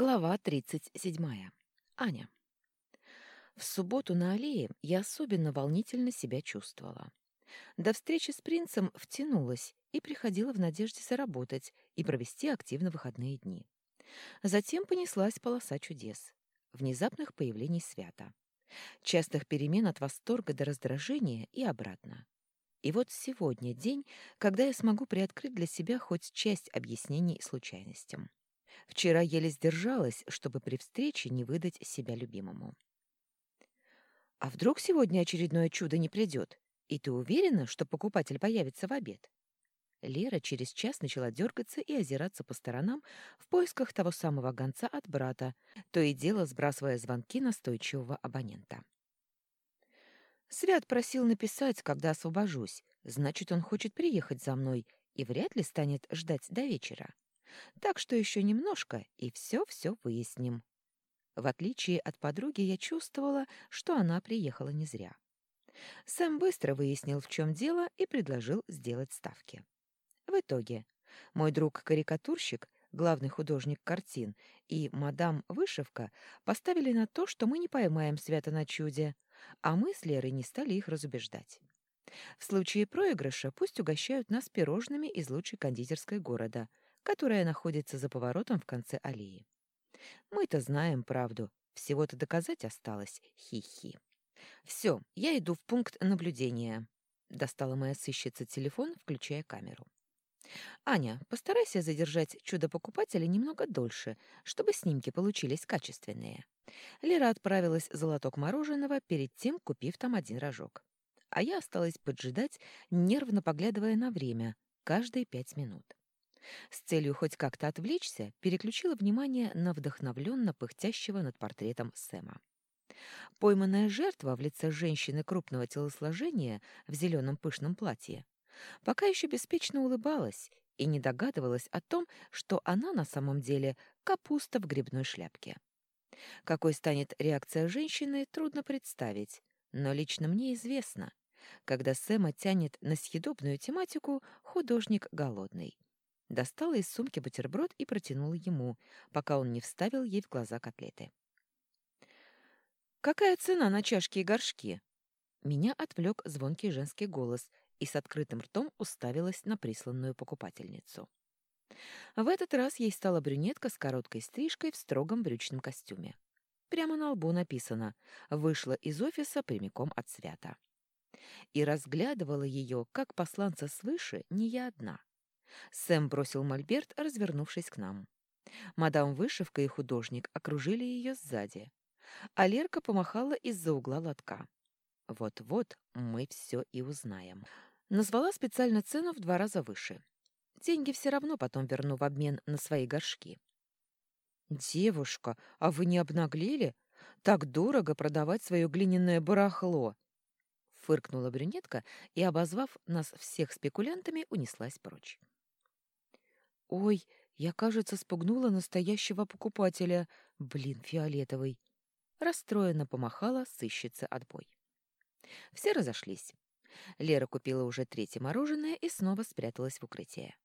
Глава 37. Аня. В субботу на аллее я особенно волнительно себя чувствовала. До встречи с принцем втянулась и приходила в надежде заработать и провести активно выходные дни. Затем понеслась полоса чудес, внезапных появлений свята, частых перемен от восторга до раздражения и обратно. И вот сегодня день, когда я смогу приоткрыть для себя хоть часть объяснений случайностям. Вчера еле сдержалась, чтобы при встрече не выдать себя любимому. «А вдруг сегодня очередное чудо не придет? И ты уверена, что покупатель появится в обед?» Лера через час начала дергаться и озираться по сторонам в поисках того самого гонца от брата, то и дело сбрасывая звонки настойчивого абонента. Свят просил написать, когда освобожусь. Значит, он хочет приехать за мной и вряд ли станет ждать до вечера. Так что еще немножко, и все-все выясним. В отличие от подруги, я чувствовала, что она приехала не зря. Сэм быстро выяснил, в чем дело, и предложил сделать ставки. В итоге мой друг-карикатурщик, главный художник картин, и мадам Вышивка поставили на то, что мы не поймаем свято на чуде, а мы с Лерой не стали их разубеждать. В случае проигрыша пусть угощают нас пирожными из лучшей кондитерской города, которая находится за поворотом в конце аллеи. Мы-то знаем правду, всего-то доказать осталось, хи-хи. Все, я иду в пункт наблюдения. Достала моя сыщица телефон, включая камеру. Аня, постарайся задержать чудо-покупателя немного дольше, чтобы снимки получились качественные. Лера отправилась за лоток мороженого, перед тем купив там один рожок. А я осталась поджидать, нервно поглядывая на время, каждые пять минут. С целью хоть как-то отвлечься, переключила внимание на вдохновленно пыхтящего над портретом Сэма. Пойманная жертва в лице женщины крупного телосложения в зеленом пышном платье пока еще беспечно улыбалась и не догадывалась о том, что она на самом деле капуста в грибной шляпке. Какой станет реакция женщины, трудно представить, но лично мне известно. Когда Сэма тянет на съедобную тематику, художник голодный. Достала из сумки бутерброд и протянула ему, пока он не вставил ей в глаза котлеты. «Какая цена на чашки и горшки?» Меня отвлек звонкий женский голос, и с открытым ртом уставилась на присланную покупательницу. В этот раз ей стала брюнетка с короткой стрижкой в строгом брючном костюме. Прямо на лбу написано «Вышла из офиса прямиком от свята». И разглядывала ее, как посланца свыше, не я одна. Сэм бросил мольберт, развернувшись к нам. Мадам Вышивка и художник окружили ее сзади. А Лерка помахала из-за угла лотка. Вот-вот мы все и узнаем. Назвала специально цену в два раза выше. Деньги все равно потом верну в обмен на свои горшки. «Девушка, а вы не обнаглели? Так дорого продавать свое глиняное барахло!» Фыркнула брюнетка и, обозвав нас всех спекулянтами, унеслась прочь. «Ой, я, кажется, спугнула настоящего покупателя. Блин, фиолетовый!» Расстроенно помахала сыщица отбой. Все разошлись. Лера купила уже третье мороженое и снова спряталась в укрытие.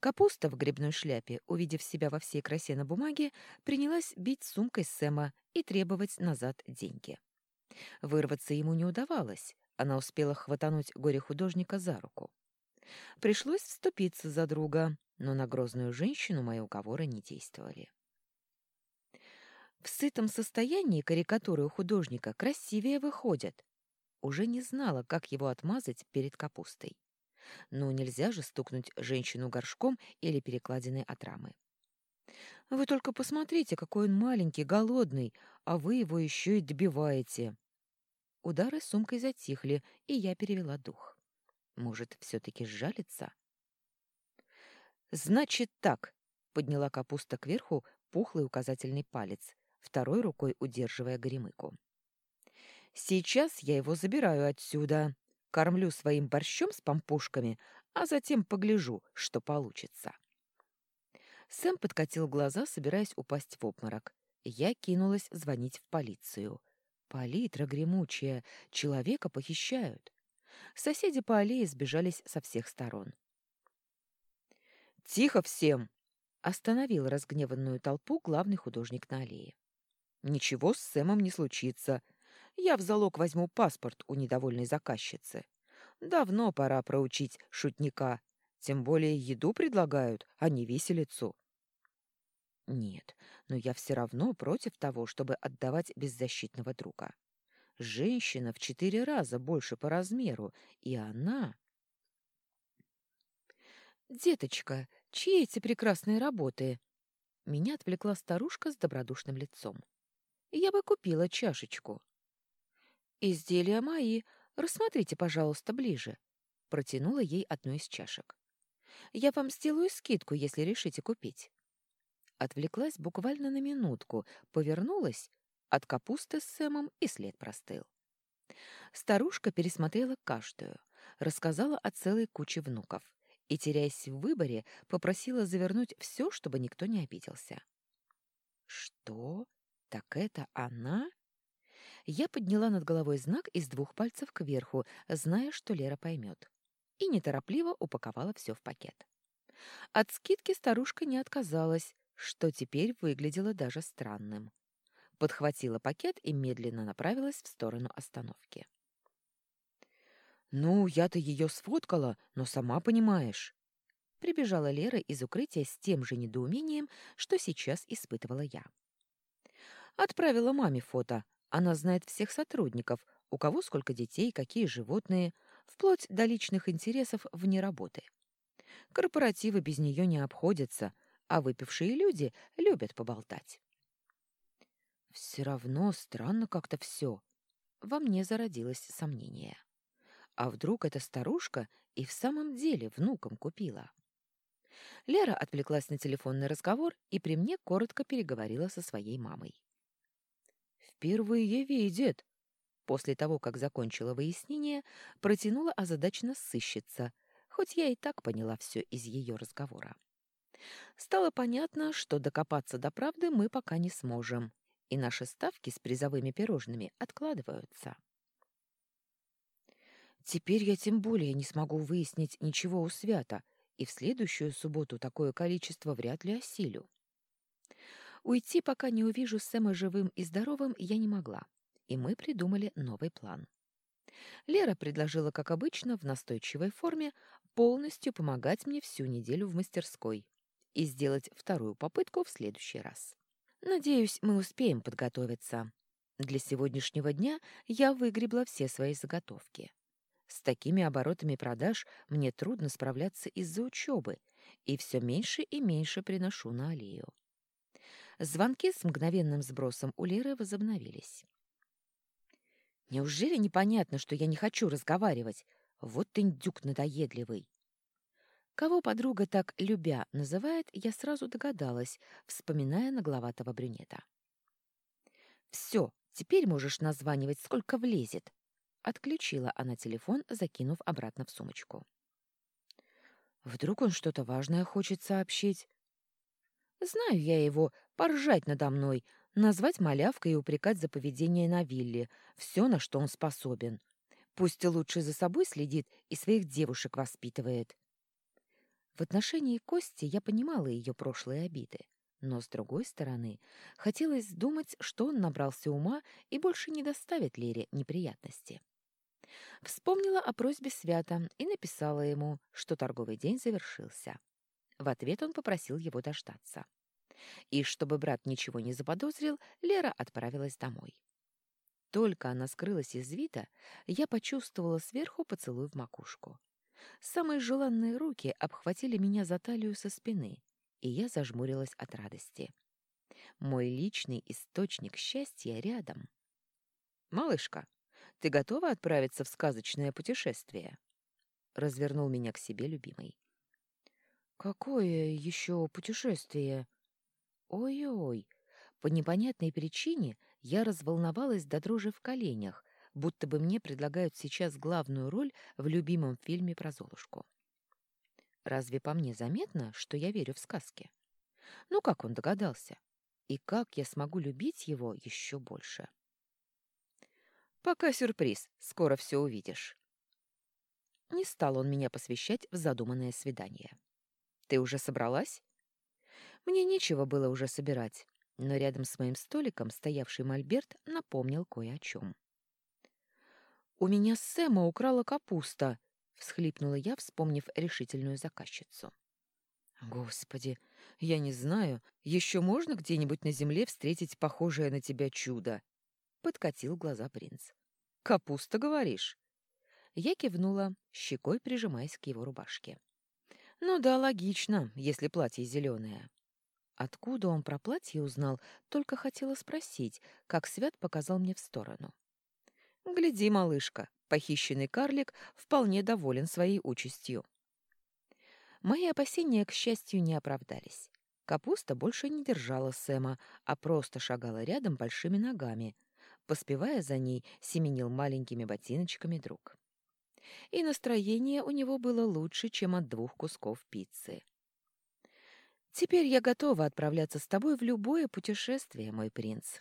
Капуста в грибной шляпе, увидев себя во всей красе на бумаге, принялась бить сумкой Сэма и требовать назад деньги. Вырваться ему не удавалось, она успела хватануть горе-художника за руку. Пришлось вступиться за друга, но на грозную женщину мои уговоры не действовали. В сытом состоянии карикатуры у художника красивее выходят. Уже не знала, как его отмазать перед капустой. Но нельзя же стукнуть женщину горшком или перекладиной от рамы. Вы только посмотрите, какой он маленький, голодный, а вы его еще и добиваете. Удары сумкой затихли, и я перевела дух. Может, все-таки сжалится? «Значит так», — подняла капуста кверху пухлый указательный палец, второй рукой удерживая горемыку. «Сейчас я его забираю отсюда, кормлю своим борщом с помпушками, а затем погляжу, что получится». Сэм подкатил глаза, собираясь упасть в обморок. Я кинулась звонить в полицию. Палитра гремучая, человека похищают. Соседи по аллее сбежались со всех сторон. «Тихо всем!» — Остановил разгневанную толпу главный художник на аллее. «Ничего с Сэмом не случится. Я в залог возьму паспорт у недовольной заказчицы. Давно пора проучить шутника. Тем более еду предлагают, а не виселицу». Нет, но я все равно против того, чтобы отдавать беззащитного друга. Женщина в четыре раза больше по размеру, и она... «Деточка, чьи эти прекрасные работы?» Меня отвлекла старушка с добродушным лицом. «Я бы купила чашечку». «Изделия мои. Рассмотрите, пожалуйста, ближе». Протянула ей одну из чашек. «Я вам сделаю скидку, если решите купить». Отвлеклась буквально на минутку, повернулась, от капусты с Сэмом и след простыл. Старушка пересмотрела каждую, рассказала о целой куче внуков и, теряясь в выборе, попросила завернуть все, чтобы никто не обиделся. «Что? Так это она?» Я подняла над головой знак из двух пальцев кверху, зная, что Лера поймет, и неторопливо упаковала все в пакет. От скидки старушка не отказалась, что теперь выглядело даже странным. Подхватила пакет и медленно направилась в сторону остановки. «Ну, я-то ее сфоткала, но сама понимаешь». Прибежала Лера из укрытия с тем же недоумением, что сейчас испытывала я. Отправила маме фото. Она знает всех сотрудников, у кого сколько детей, какие животные, вплоть до личных интересов вне работы. Корпоративы без нее не обходятся, а выпившие люди любят поболтать. Все равно странно как-то все. Во мне зародилось сомнение. А вдруг эта старушка и в самом деле внукам купила? Лера отвлеклась на телефонный разговор и при мне коротко переговорила со своей мамой. «Впервые видит!» После того, как закончила выяснение, протянула озадаченно сыщица, хоть я и так поняла все из ее разговора. Стало понятно, что докопаться до правды мы пока не сможем, и наши ставки с призовыми пирожными откладываются. Теперь я тем более не смогу выяснить ничего у Свята, и в следующую субботу такое количество вряд ли осилю. Уйти, пока не увижу Сэма живым и здоровым, я не могла, и мы придумали новый план. Лера предложила, как обычно, в настойчивой форме, полностью помогать мне всю неделю в мастерской, и сделать вторую попытку в следующий раз. Надеюсь, мы успеем подготовиться. Для сегодняшнего дня я выгребла все свои заготовки. С такими оборотами продаж мне трудно справляться из-за учебы, и все меньше и меньше приношу на аллею. Звонки с мгновенным сбросом у Леры возобновились. «Неужели непонятно, что я не хочу разговаривать? Вот ты индюк надоедливый!» Кого подруга так «любя» называет, я сразу догадалась, вспоминая нагловатого брюнета. «Все, теперь можешь названивать, сколько влезет», — отключила она телефон, закинув обратно в сумочку. «Вдруг он что-то важное хочет сообщить?» «Знаю я его, поржать надо мной, назвать малявкой и упрекать за поведение на вилле, все, на что он способен. Пусть лучше за собой следит и своих девушек воспитывает». В отношении Кости я понимала ее прошлые обиды, но, с другой стороны, хотелось думать, что он набрался ума и больше не доставит Лере неприятности. Вспомнила о просьбе Свята и написала ему, что торговый день завершился. В ответ он попросил его дождаться. И чтобы брат ничего не заподозрил, Лера отправилась домой. Только она скрылась из вида, я почувствовала сверху поцелуй в макушку. Самые желанные руки обхватили меня за талию со спины, и я зажмурилась от радости. Мой личный источник счастья рядом. «Малышка, ты готова отправиться в сказочное путешествие?» Развернул меня к себе любимый. «Какое еще путешествие?» «Ой-ой!» По непонятной причине я разволновалась до дрожи в коленях, будто бы мне предлагают сейчас главную роль в любимом фильме про Золушку. Разве по мне заметно, что я верю в сказки? Ну как он догадался? И как я смогу любить его еще больше? Пока сюрприз, скоро все увидишь. Не стал он меня посвящать в задуманное свидание. Ты уже собралась? Мне нечего было уже собирать, но рядом с моим столиком стоявший мольберт напомнил кое о чем. «У меня Сэма украла капуста», — всхлипнула я, вспомнив решительную заказчицу. «Господи, я не знаю, еще можно где-нибудь на земле встретить похожее на тебя чудо?» — подкатил глаза принц. «Капуста, говоришь?» Я кивнула, щекой прижимаясь к его рубашке. «Ну да, логично, если платье зеленое». Откуда он про платье узнал, только хотела спросить, как Свят показал мне в сторону. «Гляди, малышка, похищенный карлик вполне доволен своей участью». Мои опасения, к счастью, не оправдались. Капуста больше не держала Сэма, а просто шагала рядом большими ногами. Поспевая за ней, семенил маленькими ботиночками друг. И настроение у него было лучше, чем от двух кусков пиццы. «Теперь я готова отправляться с тобой в любое путешествие, мой принц»,